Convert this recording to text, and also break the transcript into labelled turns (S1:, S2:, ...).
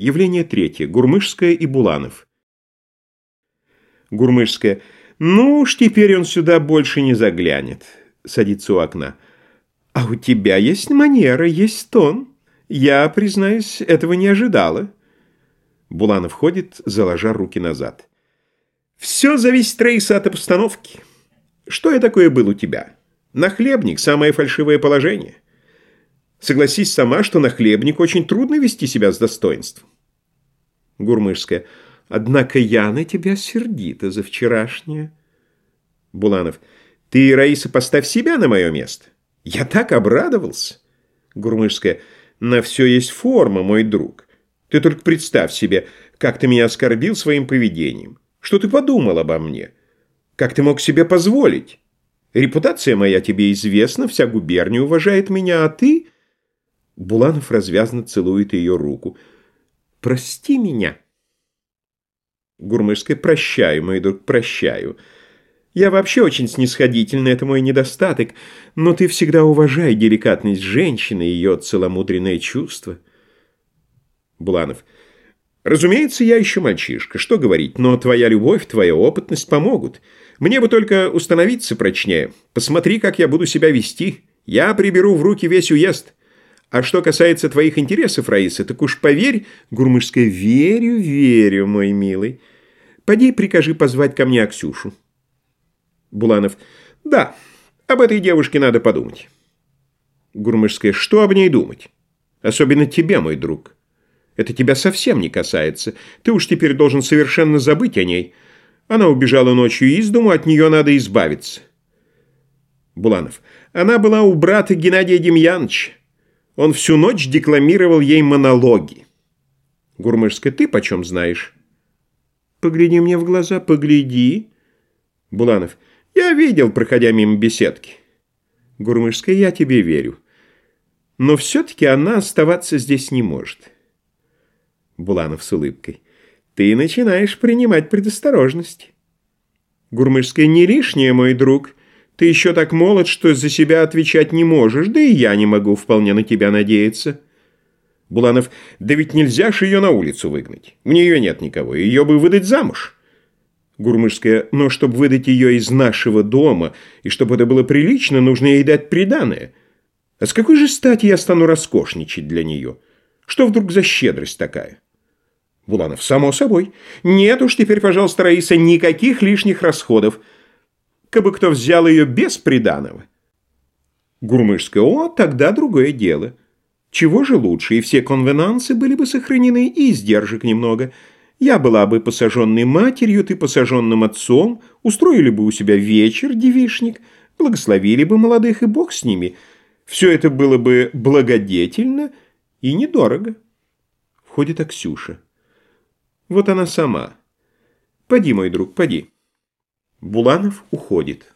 S1: Явление третье. Гурмышская и Буланов. Гурмышская. Ну уж теперь он сюда больше не заглянет. Садится у окна. А у тебя есть манера, есть тон. Я, признаюсь, этого не ожидала. Буланов ходит, заложа руки назад. Все зависит, Рейса, от обстановки. Что я такое был у тебя? Нахлебник – самое фальшивое положение. Согласись сама, что на хлебник очень трудно вести себя с достоинством. Гурмышская. Однако я на тебя сердита за вчерашнее. Буланов. Ты, Раиса, поставь себя на мое место. Я так обрадовался. Гурмышская. На все есть форма, мой друг. Ты только представь себе, как ты меня оскорбил своим поведением. Что ты подумал обо мне? Как ты мог себе позволить? Репутация моя тебе известна, вся губерния уважает меня, а ты... Буланов развязно целует ее руку. «Прости меня». Гурмышская, прощаю, мой друг, прощаю. Я вообще очень снисходительна, это мой недостаток, но ты всегда уважай деликатность женщины и ее целомудренное чувство. Буланов. Разумеется, я еще мальчишка, что говорить, но твоя любовь, твоя опытность помогут. Мне бы только установиться прочнее. Посмотри, как я буду себя вести. Я приберу в руки весь уезд. А что касается твоих интересов, Раиса, так уж поверь, Гурмышская, верю, верю, мой милый. Поди прикажи позвать ко мне Аксюшу. Буланов, да, об этой девушке надо подумать. Гурмышская, что об ней думать? Особенно тебе, мой друг. Это тебя совсем не касается. Ты уж теперь должен совершенно забыть о ней. Она убежала ночью из дому, от нее надо избавиться. Буланов, она была у брата Геннадия Демьяновича. Он всю ночь декламировал ей монологи. Гурмышская, ты почем знаешь? Погляди мне в глаза, погляди. Буланов, я видел, проходя мимо беседки. Гурмышская, я тебе верю. Но все-таки она оставаться здесь не может. Буланов с улыбкой. Ты начинаешь принимать предосторожность. Гурмышская, не лишнее, мой друг. Ты еще так молод, что за себя отвечать не можешь, да и я не могу вполне на тебя надеяться. Буланов, да ведь нельзя ж ее на улицу выгнать. У нее нет никого, ее бы выдать замуж. Гурмышская, но чтобы выдать ее из нашего дома, и чтобы это было прилично, нужно ей дать приданое. А с какой же стати я стану роскошничать для нее? Что вдруг за щедрость такая? Буланов, само собой. Нет уж теперь, пожалуйста, Раиса, никаких лишних расходов кабы кто взял ее без приданого. Гурмышская, о, тогда другое дело. Чего же лучше, и все конвенансы были бы сохранены, и издержек немного. Я была бы посаженной матерью, ты посаженным отцом, устроили бы у себя вечер, девишник, благословили бы молодых, и бог с ними. Все это было бы благодетельно и недорого. Входит Аксюша. Вот она сама. Поди, мой друг, поди. Буланов уходит.